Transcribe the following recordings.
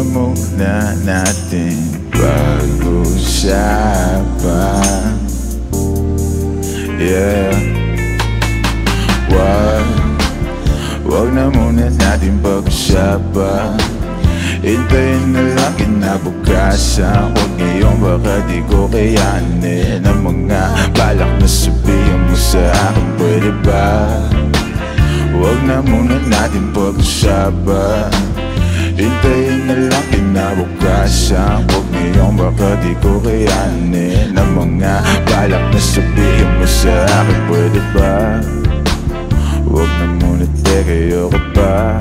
muna natin. Pag-usapan Yeah. Wag. Wag na muna natin pag-usapan Hintayin na lang kinabukasan. Huwag ngayon baka di ko kayanin. Ang mga balak na sabihin mo sa akin Pwede ba? Huwag na muna natin pag-usapan Hintayin na lang kinabukasan Huwag ngayon baka di ko kayanin Ang mga balak na sabihin mo sa akin. Pwede ba? Huwag na muna teka, ayoko pa.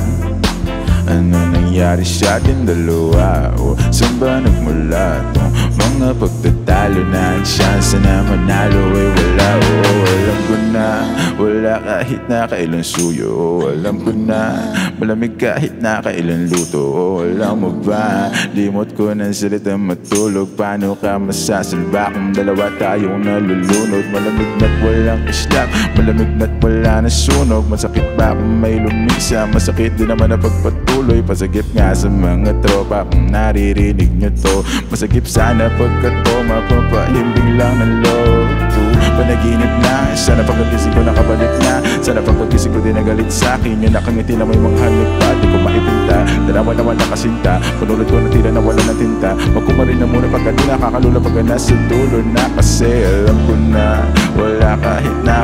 Ano nangyari sa ating dalawa? O saan ba nagmula tong mga pagtatalo na ang chance na manalo ay wala. O alam ko na wala kahit na kailan suyo. O alam ko na malamig kahit na kailan luto. O alam mo ba? Limot ko ng salita matulog. Paano ka masasalba kung dalawa tayong nalulunod? Malamig na't walang islap Malamig na't wala na sunog. Masakit ba kung may lumisa? Masakit din naman na pagpatuloy. Pasagip nga sa mga tropa Kung naririnig nyo to. Masagip sana pagkat to Mapapahimbing lang ng loob Panaginip na. Sana pagkagising ko nakabalik na. Sana pagkagising ko din nagalit sa akin. Yung nakangiti na may mga hanip pa Di ko maipinta Dalawa naman nakasinta Panulad ko na tira na wala ng tinta. Magkumarin na muna pagka di nakakalula Pagka nasa dulo na. Kasi alam ko na Wala kahit na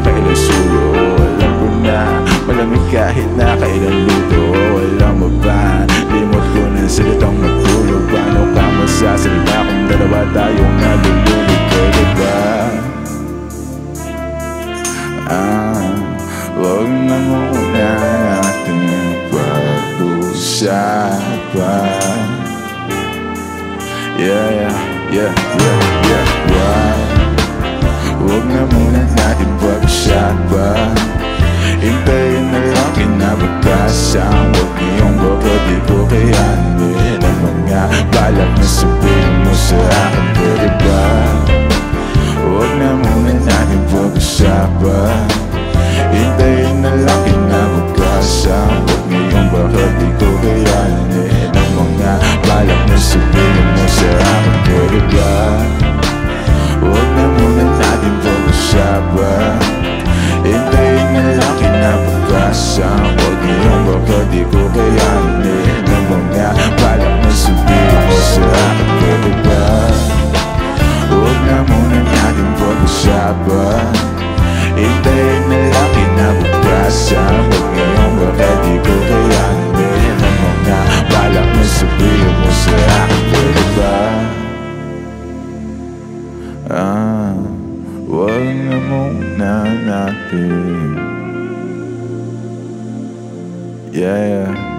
Ah, wag na muna natin pag-usapan Yeah, yeah, yeah, yeah, yeah, wag Wag na muna natin pag-usapan Hintayin na lang kinabukasan Huwag ngayong baka di ko kayanin Ang mga balak na sabihin mo sa akin Pwede ba? Huwag na muna natin pag-usapan. Hintayin na lang kinabukasan Huwag ngayong baka di ko kayanin Ang mga balak na sabihin mo sa akin Pwede ba? Huwag na muna natin pag-usapan Hintayin na lang kinabukasan. Huwag ngayong baka di ko kayanin Ang mga balak na sabihin mo sa akin. Ba? Ah, huwag na muna natin Yeah, yeah